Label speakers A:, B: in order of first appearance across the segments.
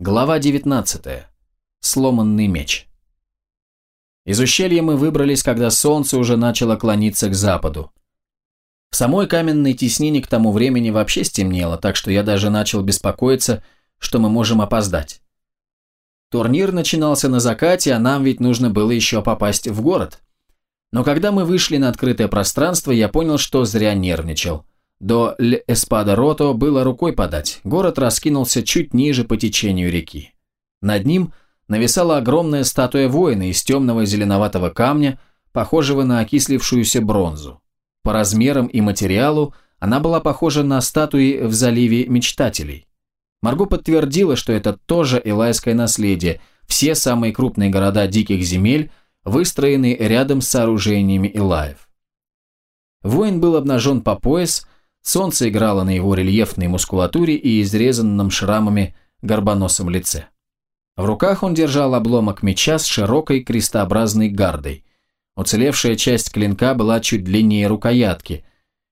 A: Глава 19. Сломанный меч. Из ущелья мы выбрались, когда солнце уже начало клониться к западу. В самой каменной теснине к тому времени вообще стемнело, так что я даже начал беспокоиться, что мы можем опоздать. Турнир начинался на закате, а нам ведь нужно было еще попасть в город. Но когда мы вышли на открытое пространство, я понял, что зря нервничал. До Ль-Эспада-Рото было рукой подать, город раскинулся чуть ниже по течению реки. Над ним – нависала огромная статуя воина из темного зеленоватого камня, похожего на окислившуюся бронзу. По размерам и материалу она была похожа на статуи в заливе мечтателей. Марго подтвердила, что это тоже элайское наследие, все самые крупные города диких земель выстроены рядом с сооружениями Илаев. Воин был обнажен по пояс, солнце играло на его рельефной мускулатуре и изрезанном шрамами горбоносом лице. В руках он держал обломок меча с широкой крестообразной гардой. Уцелевшая часть клинка была чуть длиннее рукоятки.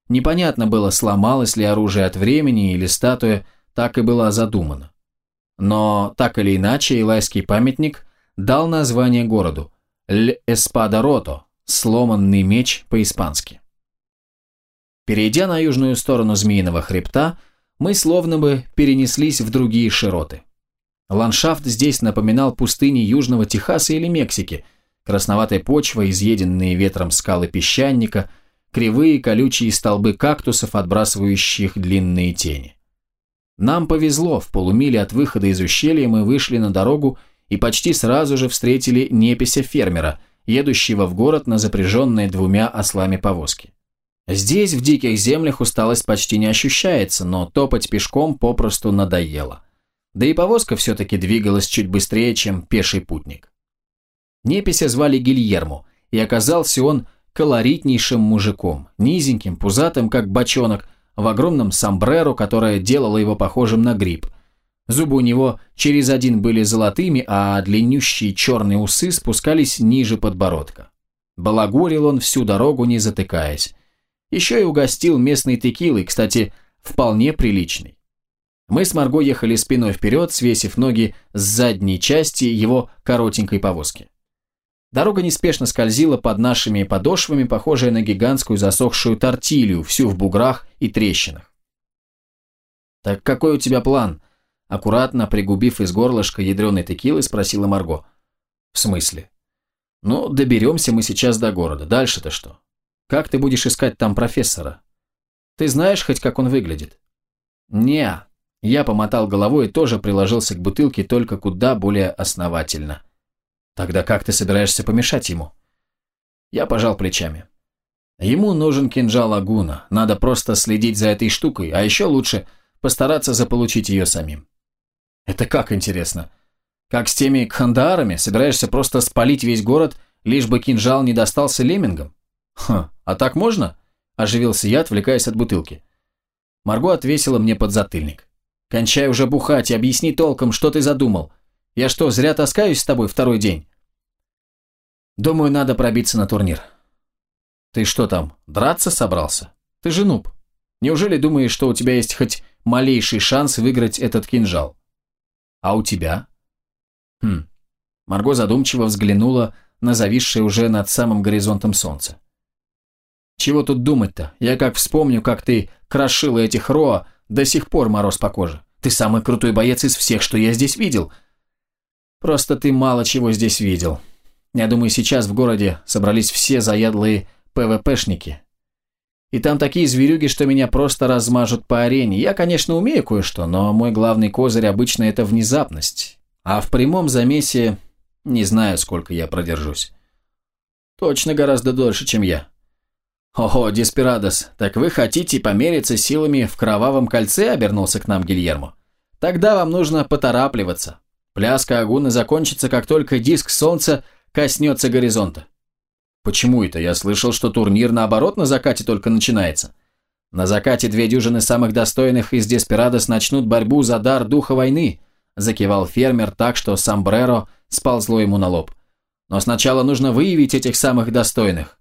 A: Непонятно было, сломалось ли оружие от времени или статуя так и была задумана. Но, так или иначе, Илайский памятник дал название городу «Ль Эспада Рото» – «сломанный меч» по-испански. Перейдя на южную сторону Змеиного хребта, мы словно бы перенеслись в другие широты. Ландшафт здесь напоминал пустыни Южного Техаса или Мексики, красноватая почва, изъеденные ветром скалы песчаника, кривые колючие столбы кактусов, отбрасывающих длинные тени. Нам повезло, в полумиле от выхода из ущелья мы вышли на дорогу и почти сразу же встретили непися фермера, едущего в город на запряженной двумя ослами повозки. Здесь, в диких землях, усталость почти не ощущается, но топать пешком попросту надоело. Да и повозка все-таки двигалась чуть быстрее, чем пеший путник. Непися звали Гильермо, и оказался он колоритнейшим мужиком, низеньким, пузатым, как бочонок, в огромном сомбреро, которое делало его похожим на гриб. Зубы у него через один были золотыми, а длиннющие черные усы спускались ниже подбородка. Балагурил он всю дорогу, не затыкаясь. Еще и угостил местной текилой, кстати, вполне приличной. Мы с Марго ехали спиной вперед, свесив ноги с задней части его коротенькой повозки. Дорога неспешно скользила под нашими подошвами, похожая на гигантскую засохшую тортилью, всю в буграх и трещинах. «Так какой у тебя план?» Аккуратно пригубив из горлышка ядреной текилы, спросила Марго. «В смысле?» «Ну, доберемся мы сейчас до города. Дальше-то что? Как ты будешь искать там профессора? Ты знаешь хоть, как он выглядит?» «Не, я помотал головой и тоже приложился к бутылке, только куда более основательно. Тогда как ты собираешься помешать ему? Я пожал плечами. Ему нужен кинжал Агуна, надо просто следить за этой штукой, а еще лучше постараться заполучить ее самим. Это как интересно? Как с теми кхандарами, собираешься просто спалить весь город, лишь бы кинжал не достался леммингам? Хм, а так можно? Оживился я, отвлекаясь от бутылки. Марго отвесила мне подзатыльник. Кончай уже бухать и объясни толком, что ты задумал. Я что, зря таскаюсь с тобой второй день? Думаю, надо пробиться на турнир. Ты что там, драться собрался? Ты же нуб. Неужели думаешь, что у тебя есть хоть малейший шанс выиграть этот кинжал? А у тебя? Хм. Марго задумчиво взглянула на зависшее уже над самым горизонтом солнце. Чего тут думать-то? Я как вспомню, как ты крошила этих Роа, до сих пор мороз по коже. Ты самый крутой боец из всех, что я здесь видел. Просто ты мало чего здесь видел. Я думаю, сейчас в городе собрались все заядлые ПВПшники. И там такие зверюги, что меня просто размажут по арене. Я, конечно, умею кое-что, но мой главный козырь обычно это внезапность. А в прямом замесе не знаю, сколько я продержусь. Точно гораздо дольше, чем я. «Ого, Деспирадос, так вы хотите помериться силами в кровавом кольце?» – обернулся к нам Гильермо. «Тогда вам нужно поторапливаться. Пляска Агуны закончится, как только диск солнца коснется горизонта». «Почему это? Я слышал, что турнир, наоборот, на закате только начинается». «На закате две дюжины самых достойных из Деспирадос начнут борьбу за дар духа войны», – закивал фермер так, что сомбреро сползло ему на лоб. «Но сначала нужно выявить этих самых достойных.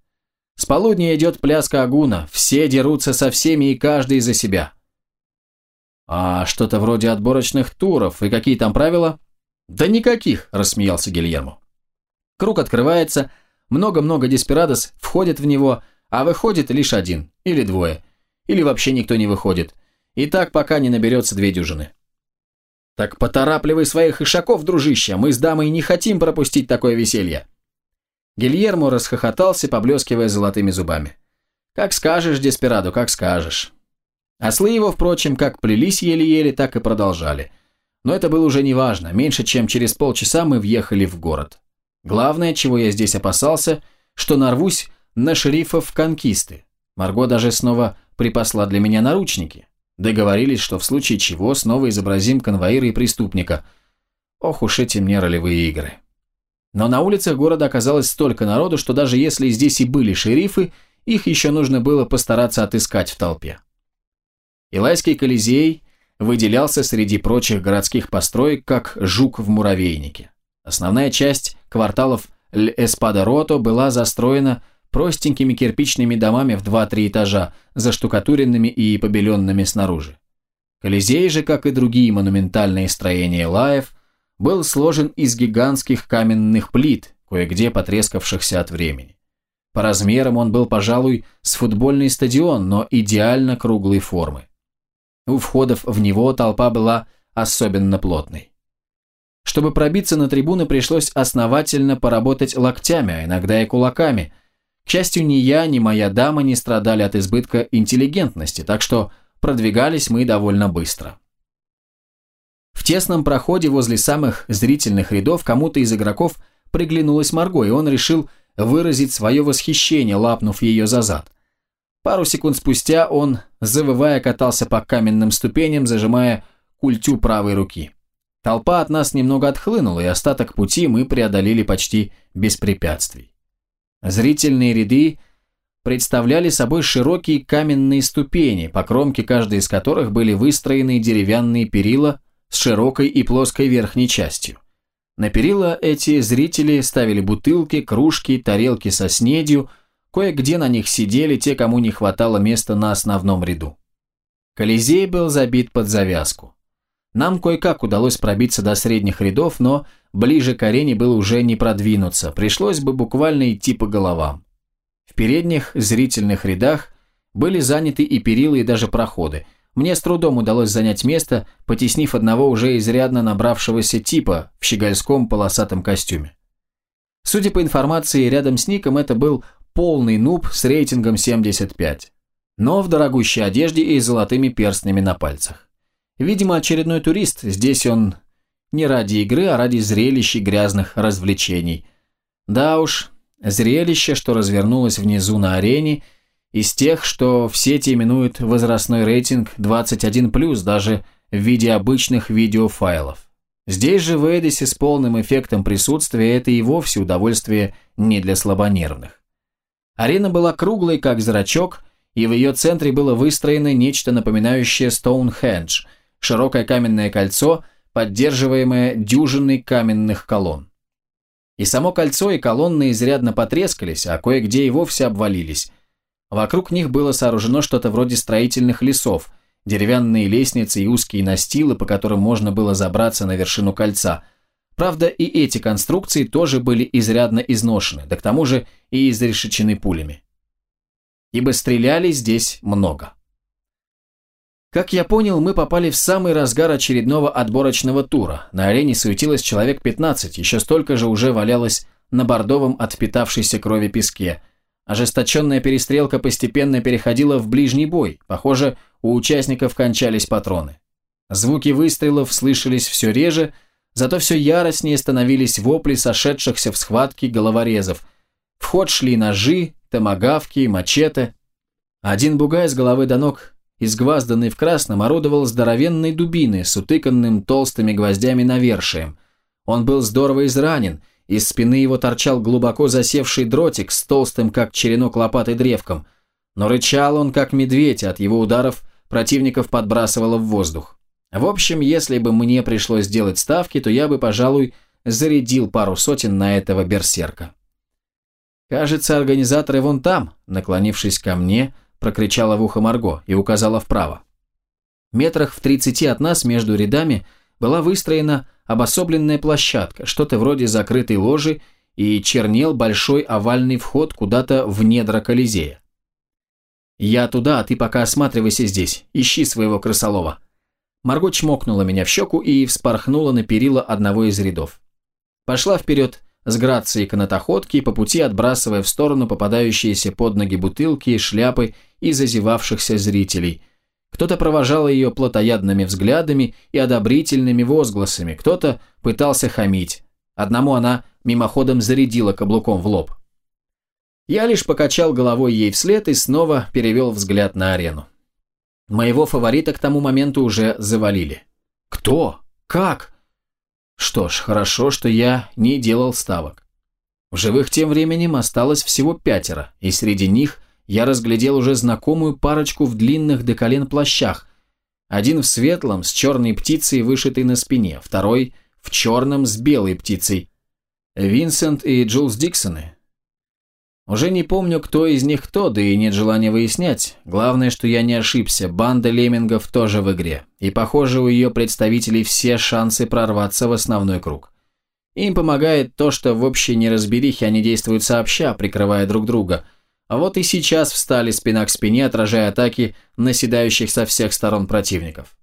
A: С полудня идет пляска Агуна, все дерутся со всеми и каждый за себя. «А что-то вроде отборочных туров, и какие там правила?» «Да никаких», – рассмеялся Гильермо. Круг открывается, много-много деспирадос входит в него, а выходит лишь один, или двое, или вообще никто не выходит. И так пока не наберется две дюжины. «Так поторапливай своих ишаков, дружище, мы с дамой не хотим пропустить такое веселье!» Гильермо расхохотался, поблескивая золотыми зубами. «Как скажешь, Деспирадо, как скажешь». Ослы его, впрочем, как плелись еле-еле, так и продолжали. Но это было уже неважно, меньше чем через полчаса мы въехали в город. Главное, чего я здесь опасался, что нарвусь на шерифов конкисты. Марго даже снова припасла для меня наручники. Договорились, что в случае чего снова изобразим конвоира и преступника. Ох уж эти мне ролевые игры. Но на улицах города оказалось столько народу, что даже если здесь и были шерифы, их еще нужно было постараться отыскать в толпе. Илайский Колизей выделялся среди прочих городских построек, как жук в муравейнике. Основная часть кварталов Ль-Эспадо-Рото была застроена простенькими кирпичными домами в 2-3 этажа, заштукатуренными и побеленными снаружи. Колизей же, как и другие монументальные строения Лаев, был сложен из гигантских каменных плит, кое-где потрескавшихся от времени. По размерам он был, пожалуй, с футбольный стадион, но идеально круглой формы. У входов в него толпа была особенно плотной. Чтобы пробиться на трибуны, пришлось основательно поработать локтями, а иногда и кулаками, к счастью, ни я, ни моя дама не страдали от избытка интеллигентности, так что продвигались мы довольно быстро. В тесном проходе возле самых зрительных рядов кому-то из игроков приглянулась Марго, и он решил выразить свое восхищение, лапнув ее за зад. Пару секунд спустя он, завывая, катался по каменным ступеням, зажимая культю правой руки. Толпа от нас немного отхлынула, и остаток пути мы преодолели почти без препятствий. Зрительные ряды представляли собой широкие каменные ступени, по кромке каждой из которых были выстроены деревянные перила с широкой и плоской верхней частью. На перила эти зрители ставили бутылки, кружки, тарелки со снедью, кое-где на них сидели те, кому не хватало места на основном ряду. Колизей был забит под завязку. Нам кое-как удалось пробиться до средних рядов, но ближе к арене было уже не продвинуться, пришлось бы буквально идти по головам. В передних зрительных рядах были заняты и перила, и даже проходы. Мне с трудом удалось занять место, потеснив одного уже изрядно набравшегося типа в щегольском полосатом костюме. Судя по информации, рядом с Ником это был полный нуб с рейтингом 75, но в дорогущей одежде и золотыми перстнями на пальцах. Видимо, очередной турист, здесь он не ради игры, а ради зрелищ и грязных развлечений. Да уж, зрелище, что развернулось внизу на арене, из тех, что в сети именуют возрастной рейтинг 21+, даже в виде обычных видеофайлов. Здесь же в Эдисе с полным эффектом присутствия это и вовсе удовольствие не для слабонервных. Арена была круглой, как зрачок, и в ее центре было выстроено нечто напоминающее Стоунхендж – широкое каменное кольцо, поддерживаемое дюжиной каменных колонн. И само кольцо и колонны изрядно потрескались, а кое-где и вовсе обвалились. Вокруг них было сооружено что-то вроде строительных лесов, деревянные лестницы и узкие настилы, по которым можно было забраться на вершину кольца. Правда, и эти конструкции тоже были изрядно изношены, да к тому же и изрешечены пулями. Ибо стреляли здесь много. Как я понял, мы попали в самый разгар очередного отборочного тура. На арене суетилось человек 15, еще столько же уже валялось на бордовом от впитавшейся крови песке. Ожесточенная перестрелка постепенно переходила в ближний бой. Похоже, у участников кончались патроны. Звуки выстрелов слышались все реже, зато все яростнее становились вопли сошедшихся в схватке головорезов. В ход шли ножи, томагавки, мачете. Один бугай с головы до ног изгвазданный в красном, орудовал здоровенной дубиной с утыканным толстыми гвоздями навершием. Он был здорово изранен, из спины его торчал глубоко засевший дротик с толстым, как черенок лопатой древком, но рычал он, как медведь, от его ударов противников подбрасывало в воздух. В общем, если бы мне пришлось делать ставки, то я бы, пожалуй, зарядил пару сотен на этого берсерка. Кажется, организаторы вон там, наклонившись ко мне, прокричала в ухо Марго и указала вправо. Метрах в тридцати от нас между рядами была выстроена обособленная площадка, что-то вроде закрытой ложи, и чернел большой овальный вход куда-то в недра Колизея. «Я туда, а ты пока осматривайся здесь, ищи своего крысолова». Марго чмокнула меня в щеку и вспорхнула на перила одного из рядов. Пошла вперед с грацией канатоходки, по пути отбрасывая в сторону попадающиеся под ноги бутылки шляпы и зазевавшихся зрителей. Кто-то провожал ее плотоядными взглядами и одобрительными возгласами, кто-то пытался хамить. Одному она мимоходом зарядила каблуком в лоб. Я лишь покачал головой ей вслед и снова перевел взгляд на арену. Моего фаворита к тому моменту уже завалили. Кто? Как? Что ж, хорошо, что я не делал ставок. В живых тем временем осталось всего пятеро, и среди них я разглядел уже знакомую парочку в длинных до колен плащах. Один в светлом, с черной птицей, вышитой на спине, второй в черном с белой птицей. Винсент и Джулс Диксоны, уже не помню, кто из них кто, да и нет желания выяснять. Главное, что я не ошибся, банда леммингов тоже в игре. И, похоже, у ее представителей все шансы прорваться в основной круг. Им помогает то, что в общей неразберихе они действуют сообща, прикрывая друг друга. А вот и сейчас встали спина к спине, отражая атаки наседающих со всех сторон противников.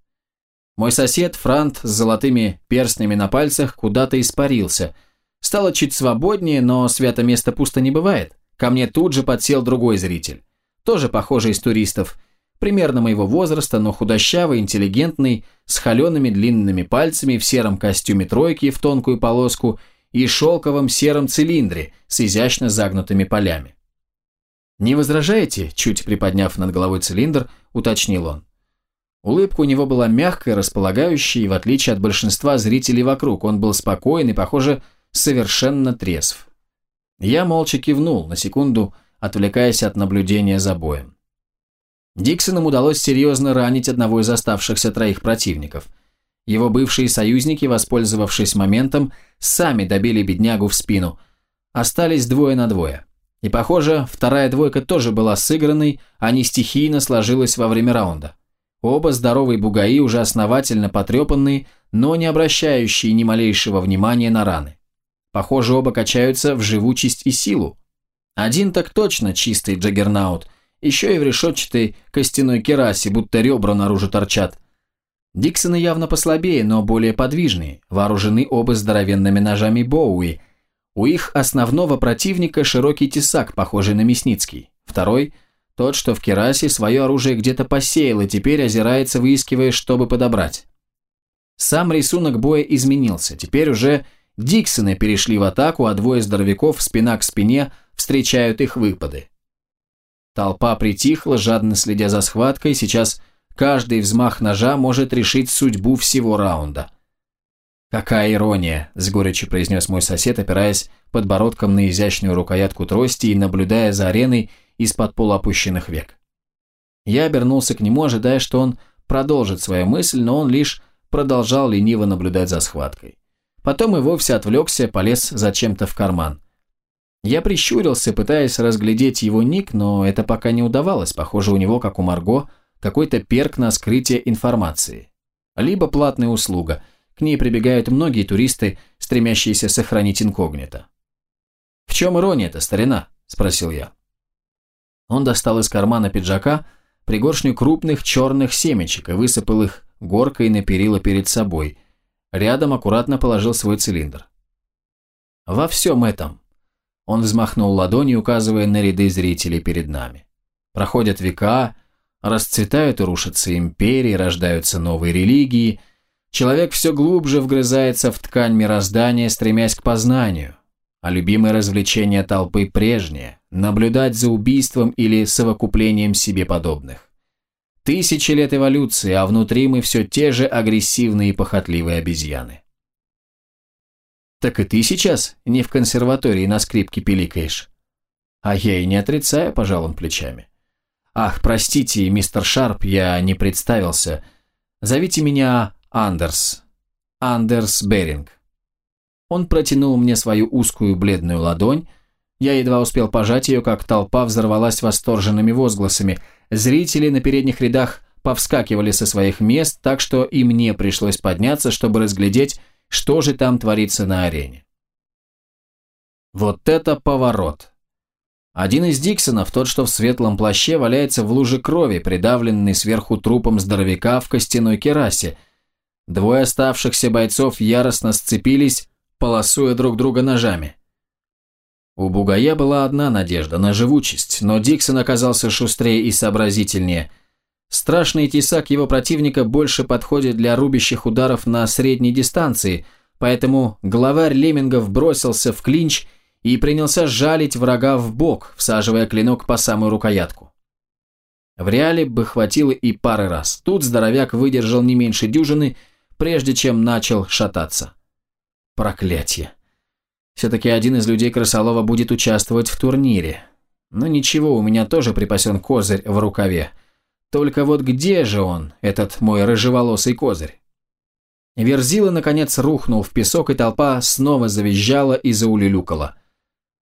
A: Мой сосед, Франт, с золотыми перстнями на пальцах, куда-то испарился. Стало чуть свободнее, но свято место пусто не бывает. Ко мне тут же подсел другой зритель. Тоже похожий из туристов. Примерно моего возраста, но худощавый, интеллигентный, с холеными длинными пальцами в сером костюме тройки в тонкую полоску и шелковом сером цилиндре с изящно загнутыми полями. «Не возражаете?» – чуть приподняв над головой цилиндр, уточнил он. Улыбка у него была мягкая, располагающая, и в отличие от большинства зрителей вокруг, он был спокоен и, похоже, совершенно трезв. Я молча кивнул, на секунду отвлекаясь от наблюдения за боем. Диксонам удалось серьезно ранить одного из оставшихся троих противников. Его бывшие союзники, воспользовавшись моментом, сами добили беднягу в спину. Остались двое на двое. И, похоже, вторая двойка тоже была сыгранной, а не стихийно сложилась во время раунда. Оба здоровые бугаи, уже основательно потрепанные, но не обращающие ни малейшего внимания на раны. Похоже, оба качаются в живучесть и силу. Один так точно чистый джаггернаут, еще и в решетчатой костяной керасе, будто ребра наружу торчат. Диксоны явно послабее, но более подвижные, вооружены оба здоровенными ножами Боуи. У их основного противника широкий тесак, похожий на мясницкий. Второй – тот, что в керасе свое оружие где-то посеял и теперь озирается, выискивая, чтобы подобрать. Сам рисунок боя изменился, теперь уже – Диксоны перешли в атаку, а двое здоровяков спина к спине встречают их выпады. Толпа притихла, жадно следя за схваткой, сейчас каждый взмах ножа может решить судьбу всего раунда. «Какая ирония!» – с горечью произнес мой сосед, опираясь подбородком на изящную рукоятку трости и наблюдая за ареной из-под полуопущенных век. Я обернулся к нему, ожидая, что он продолжит свою мысль, но он лишь продолжал лениво наблюдать за схваткой. Потом и вовсе отвлекся, полез зачем-то в карман. Я прищурился, пытаясь разглядеть его ник, но это пока не удавалось. Похоже, у него, как у Марго, какой-то перк на скрытие информации. Либо платная услуга. К ней прибегают многие туристы, стремящиеся сохранить инкогнито. «В чем ирония-то, старина?» – спросил я. Он достал из кармана пиджака пригоршню крупных черных семечек и высыпал их горкой на перила перед собой – Рядом аккуратно положил свой цилиндр. Во всем этом он взмахнул ладонью, указывая на ряды зрителей перед нами. Проходят века, расцветают и рушатся империи, рождаются новые религии. Человек все глубже вгрызается в ткань мироздания, стремясь к познанию. А любимое развлечение толпы прежнее – наблюдать за убийством или совокуплением себе подобных. Тысячи лет эволюции, а внутри мы все те же агрессивные и похотливые обезьяны. Так и ты сейчас не в консерватории на скрипке пиликаешь? А я и не отрицаю, пожал он плечами. Ах, простите, мистер Шарп, я не представился. Зовите меня Андерс. Андерс Беринг. Он протянул мне свою узкую бледную ладонь, я едва успел пожать ее, как толпа взорвалась восторженными возгласами. Зрители на передних рядах повскакивали со своих мест, так что и мне пришлось подняться, чтобы разглядеть, что же там творится на арене. Вот это поворот! Один из Диксонов, тот, что в светлом плаще, валяется в луже крови, придавленный сверху трупом здоровяка в костяной керасе. Двое оставшихся бойцов яростно сцепились, полосуя друг друга ножами. У Бугая была одна надежда на живучесть, но Диксон оказался шустрее и сообразительнее. Страшный тесак его противника больше подходит для рубящих ударов на средней дистанции, поэтому главарь леммингов бросился в клинч и принялся жалить врага в бок, всаживая клинок по самую рукоятку. В реале бы хватило и пары раз. Тут здоровяк выдержал не меньше дюжины, прежде чем начал шататься. Проклятье. Все-таки один из людей Крысолова будет участвовать в турнире. Но ничего, у меня тоже припасен козырь в рукаве. Только вот где же он, этот мой рыжеволосый козырь? Верзила, наконец, рухнул в песок, и толпа снова завизжала и заулюлюкала.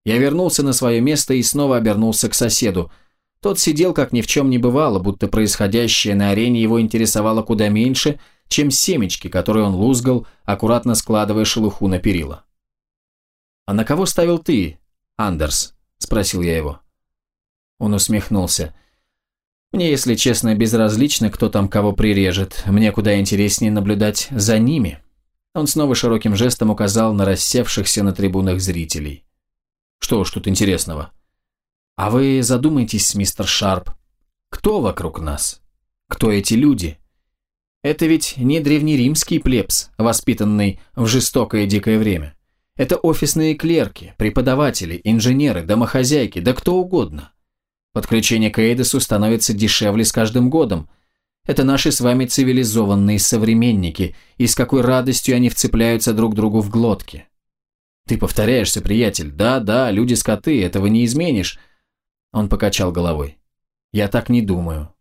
A: Я вернулся на свое место и снова обернулся к соседу. Тот сидел, как ни в чем не бывало, будто происходящее на арене его интересовало куда меньше, чем семечки, которые он лузгал, аккуратно складывая шелуху на перила. «А на кого ставил ты, Андерс?» – спросил я его. Он усмехнулся. «Мне, если честно, безразлично, кто там кого прирежет. Мне куда интереснее наблюдать за ними». Он снова широким жестом указал на рассевшихся на трибунах зрителей. Что уж тут интересного? А вы задумайтесь, мистер Шарп, кто вокруг нас? Кто эти люди? Это ведь не древнеримский плебс, воспитанный в жестокое дикое время. Это офисные клерки, преподаватели, инженеры, домохозяйки, да кто угодно. Подключение к Эйдесу становится дешевле с каждым годом. Это наши с вами цивилизованные современники, и с какой радостью они вцепляются друг другу в глотки. Ты повторяешься, приятель. Да, да, люди-скоты, этого не изменишь. Он покачал головой. Я так не думаю.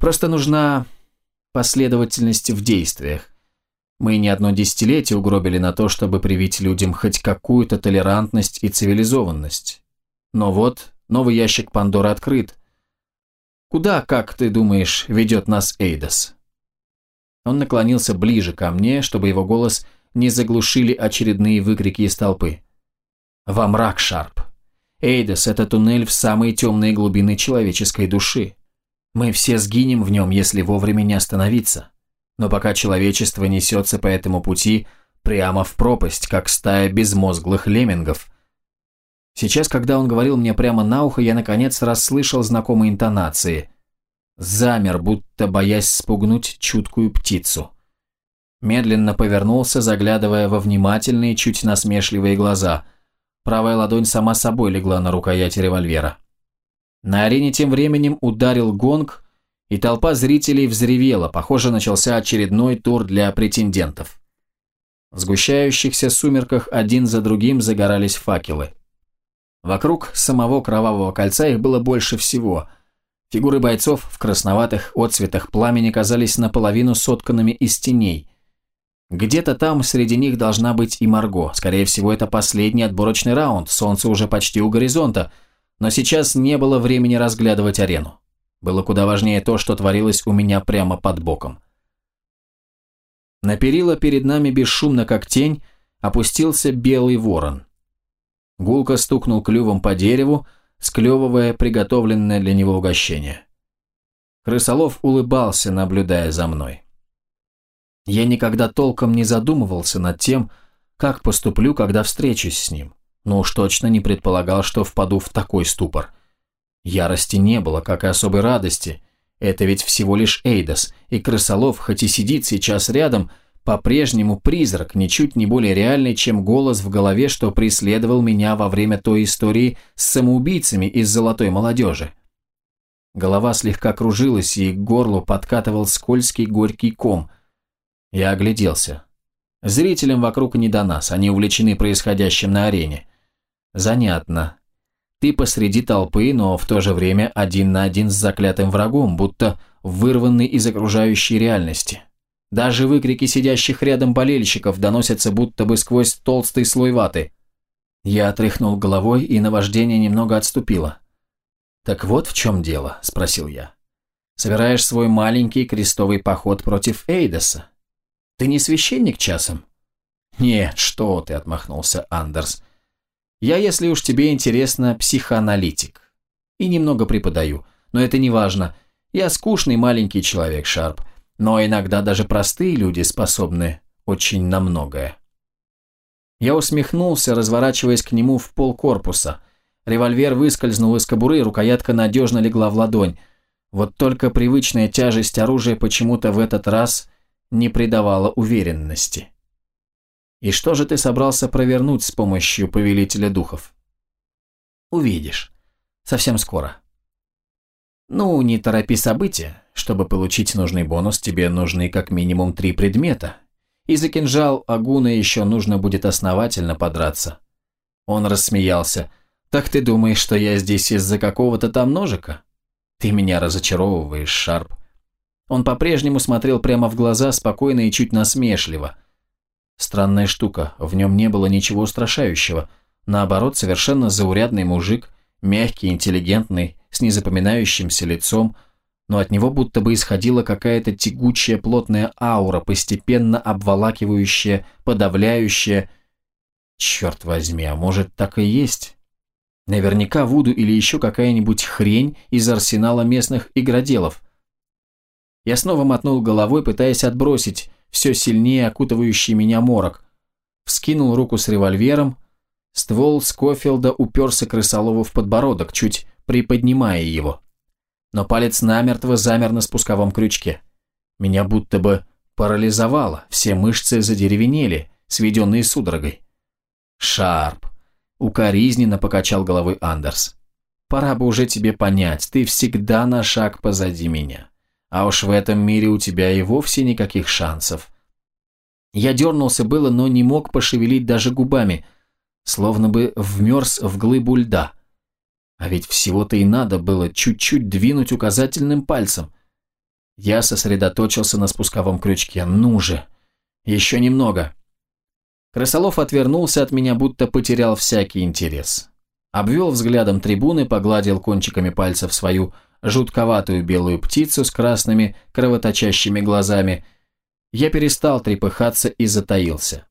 A: Просто нужна последовательность в действиях. Мы не одно десятилетие угробили на то, чтобы привить людям хоть какую-то толерантность и цивилизованность. Но вот, новый ящик Пандоры открыт. Куда, как ты думаешь, ведет нас Эйдос? Он наклонился ближе ко мне, чтобы его голос не заглушили очередные выкрики из толпы. «Во мрак, Шарп! Эйдес – это туннель в самые темные глубины человеческой души. Мы все сгинем в нем, если вовремя не остановиться. Но пока человечество несется по этому пути прямо в пропасть, как стая безмозглых леммингов. Сейчас, когда он говорил мне прямо на ухо, я наконец расслышал знакомые интонации. Замер, будто боясь спугнуть чуткую птицу. Медленно повернулся, заглядывая во внимательные, чуть насмешливые глаза. Правая ладонь сама собой легла на рукояти револьвера. На арене тем временем ударил гонг, и толпа зрителей взревела, похоже, начался очередной тур для претендентов. В сгущающихся сумерках один за другим загорались факелы. Вокруг самого кровавого кольца их было больше всего. Фигуры бойцов в красноватых отцветах пламени казались наполовину сотканными из теней – где-то там среди них должна быть и Марго. Скорее всего, это последний отборочный раунд, солнце уже почти у горизонта. Но сейчас не было времени разглядывать арену. Было куда важнее то, что творилось у меня прямо под боком. На перила перед нами бесшумно, как тень, опустился белый ворон. Гулко стукнул клювом по дереву, склевывая приготовленное для него угощение. Крысолов улыбался, наблюдая за мной. Я никогда толком не задумывался над тем, как поступлю, когда встречусь с ним, но уж точно не предполагал, что впаду в такой ступор. Ярости не было, как и особой радости. Это ведь всего лишь Эйдос, и Крысолов, хоть и сидит сейчас рядом, по-прежнему призрак, ничуть не более реальный, чем голос в голове, что преследовал меня во время той истории с самоубийцами из золотой молодежи. Голова слегка кружилась, и к горлу подкатывал скользкий горький ком – я огляделся. Зрителям вокруг не до нас, они увлечены происходящим на арене. Занятно. Ты посреди толпы, но в то же время один на один с заклятым врагом, будто вырванный из окружающей реальности. Даже выкрики сидящих рядом болельщиков доносятся будто бы сквозь толстый слой ваты. Я отряхнул головой, и наваждение немного отступило. «Так вот в чем дело?» – спросил я. Собираешь свой маленький крестовый поход против Эйдоса. Ты не священник часом?» «Нет, что ты», — отмахнулся Андерс. «Я, если уж тебе интересно, психоаналитик. И немного преподаю, но это не важно. Я скучный маленький человек, Шарп, но иногда даже простые люди способны очень на многое». Я усмехнулся, разворачиваясь к нему в пол корпуса. Револьвер выскользнул из кобуры, рукоятка надежно легла в ладонь. Вот только привычная тяжесть оружия почему-то в этот раз не придавала уверенности. И что же ты собрался провернуть с помощью повелителя духов? Увидишь. Совсем скоро. Ну, не торопи события. Чтобы получить нужный бонус, тебе нужны как минимум три предмета. И за кинжал Агуна еще нужно будет основательно подраться. Он рассмеялся. Так ты думаешь, что я здесь из-за какого-то там ножика? Ты меня разочаровываешь, Шарп. Он по-прежнему смотрел прямо в глаза, спокойно и чуть насмешливо. Странная штука, в нем не было ничего устрашающего. Наоборот, совершенно заурядный мужик, мягкий, интеллигентный, с незапоминающимся лицом, но от него будто бы исходила какая-то тягучая плотная аура, постепенно обволакивающая, подавляющая. Черт возьми, а может так и есть? Наверняка Вуду или еще какая-нибудь хрень из арсенала местных игроделов. Я снова мотнул головой, пытаясь отбросить все сильнее окутывающий меня морок. Вскинул руку с револьвером. Ствол Скофилда уперся крысолову в подбородок, чуть приподнимая его. Но палец намертво замер на спусковом крючке. Меня будто бы парализовало, все мышцы задеревенели, сведенные судорогой. «Шарп!» – укоризненно покачал головой Андерс. «Пора бы уже тебе понять, ты всегда на шаг позади меня. А уж в этом мире у тебя и вовсе никаких шансов. Я дернулся было, но не мог пошевелить даже губами, словно бы вмерз в глыбу льда. А ведь всего-то и надо было чуть-чуть двинуть указательным пальцем. Я сосредоточился на спусковом крючке. Ну же! Еще немного. Крысолов отвернулся от меня, будто потерял всякий интерес. Обвел взглядом трибуны, погладил кончиками пальцев свою жутковатую белую птицу с красными кровоточащими глазами, я перестал трепыхаться и затаился.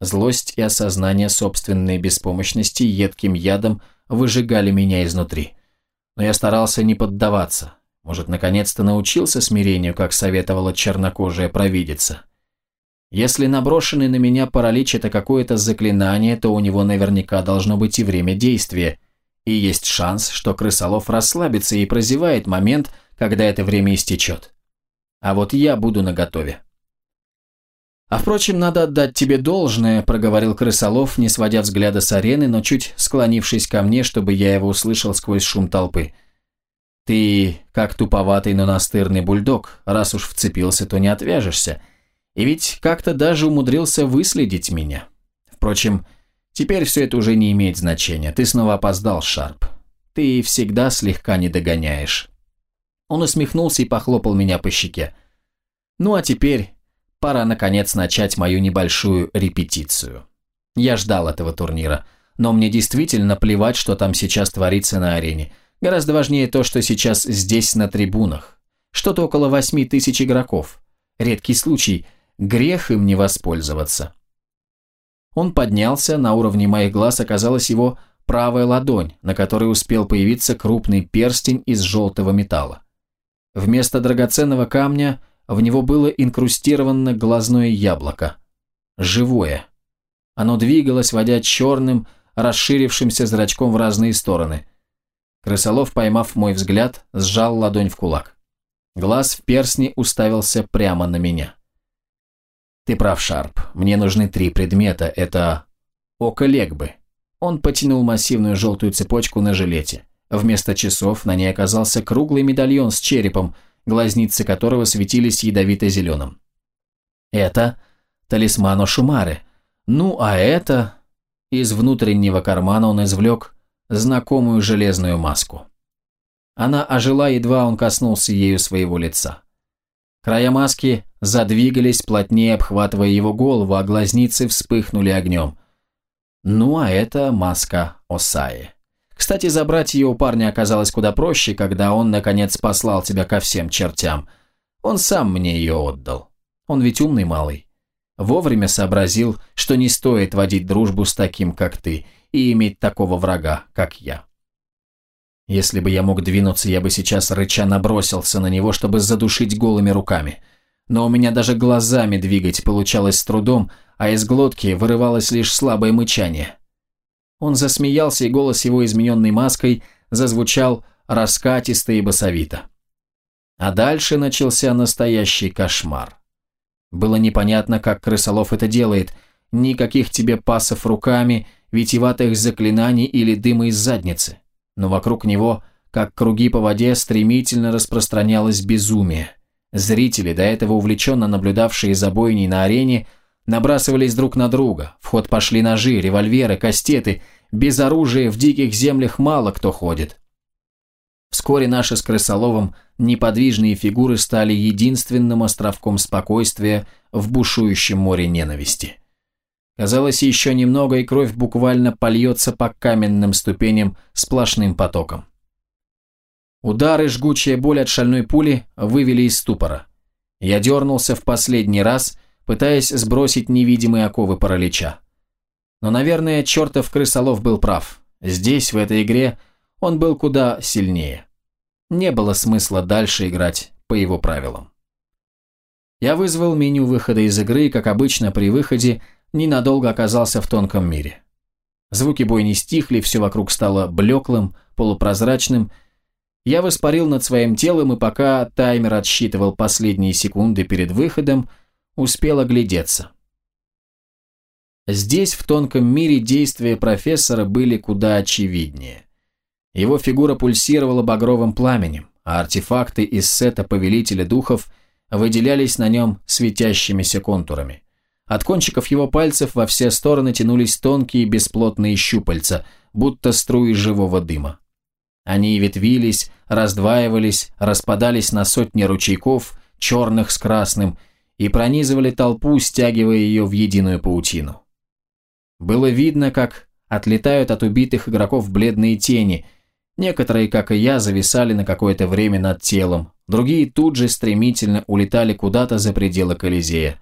A: Злость и осознание собственной беспомощности едким ядом выжигали меня изнутри. Но я старался не поддаваться. Может, наконец-то научился смирению, как советовала чернокожая провидица. Если наброшенный на меня паралич – это какое-то заклинание, то у него наверняка должно быть и время действия – и есть шанс, что крысолов расслабится и прозевает момент, когда это время истечет. А вот я буду наготове. «А впрочем, надо отдать тебе должное», – проговорил крысолов, не сводя взгляда с арены, но чуть склонившись ко мне, чтобы я его услышал сквозь шум толпы. «Ты как туповатый, но настырный бульдог, раз уж вцепился, то не отвяжешься. И ведь как-то даже умудрился выследить меня. Впрочем, Теперь все это уже не имеет значения. Ты снова опоздал, Шарп. Ты всегда слегка не догоняешь. Он усмехнулся и похлопал меня по щеке. Ну а теперь пора наконец начать мою небольшую репетицию. Я ждал этого турнира, но мне действительно плевать, что там сейчас творится на арене. Гораздо важнее то, что сейчас здесь на трибунах. Что-то около восьми тысяч игроков. Редкий случай, грех им не воспользоваться. Он поднялся, на уровне моих глаз оказалась его правая ладонь, на которой успел появиться крупный перстень из желтого металла. Вместо драгоценного камня в него было инкрустировано глазное яблоко. Живое. Оно двигалось, водя черным, расширившимся зрачком в разные стороны. Крысолов, поймав мой взгляд, сжал ладонь в кулак. Глаз в перстне уставился прямо на меня. «Ты прав, Шарп. Мне нужны три предмета. Это око Легбы». Он потянул массивную желтую цепочку на жилете. Вместо часов на ней оказался круглый медальон с черепом, глазницы которого светились ядовито-зеленым. Это талисман Шумары. Ну, а это... Из внутреннего кармана он извлек знакомую железную маску. Она ожила, едва он коснулся ею своего лица. Края маски задвигались, плотнее обхватывая его голову, а глазницы вспыхнули огнем. Ну а это маска Осаи. Кстати, забрать ее у парня оказалось куда проще, когда он, наконец, послал тебя ко всем чертям. Он сам мне ее отдал. Он ведь умный малый. Вовремя сообразил, что не стоит водить дружбу с таким, как ты, и иметь такого врага, как я. Если бы я мог двинуться, я бы сейчас рыча набросился на него, чтобы задушить голыми руками. Но у меня даже глазами двигать получалось с трудом, а из глотки вырывалось лишь слабое мычание. Он засмеялся, и голос его, измененной маской, зазвучал раскатисто и басовито. А дальше начался настоящий кошмар. Было непонятно, как крысолов это делает. Никаких тебе пасов руками, витиеватых заклинаний или дыма из задницы. Но вокруг него, как круги по воде, стремительно распространялось безумие. Зрители, до этого увлеченно наблюдавшие за бойней на арене, набрасывались друг на друга. В ход пошли ножи, револьверы, кастеты. Без оружия в диких землях мало кто ходит. Вскоре наши с Крысоловым неподвижные фигуры стали единственным островком спокойствия в бушующем море ненависти. Казалось, еще немного, и кровь буквально польется по каменным ступеням сплошным потоком. Удары, жгучая боль от шальной пули вывели из ступора. Я дернулся в последний раз, пытаясь сбросить невидимые оковы паралича. Но, наверное, чертов крысолов был прав. Здесь, в этой игре, он был куда сильнее. Не было смысла дальше играть по его правилам. Я вызвал меню выхода из игры как обычно при выходе, ненадолго оказался в тонком мире. Звуки бойни стихли, все вокруг стало блеклым, полупрозрачным. Я воспарил над своим телом, и пока таймер отсчитывал последние секунды перед выходом, успел оглядеться. Здесь, в тонком мире, действия профессора были куда очевиднее. Его фигура пульсировала багровым пламенем, а артефакты из сета Повелителя Духов выделялись на нем светящимися контурами. От кончиков его пальцев во все стороны тянулись тонкие бесплотные щупальца, будто струи живого дыма. Они ветвились, раздваивались, распадались на сотни ручейков, черных с красным, и пронизывали толпу, стягивая ее в единую паутину. Было видно, как отлетают от убитых игроков бледные тени – Некоторые, как и я, зависали на какое-то время над телом, другие тут же стремительно улетали куда-то за пределы Колизея.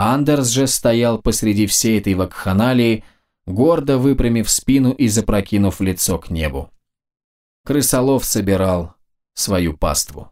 A: Андерс же стоял посреди всей этой вакханалии, гордо выпрямив спину и запрокинув лицо к небу. Крысолов собирал свою паству.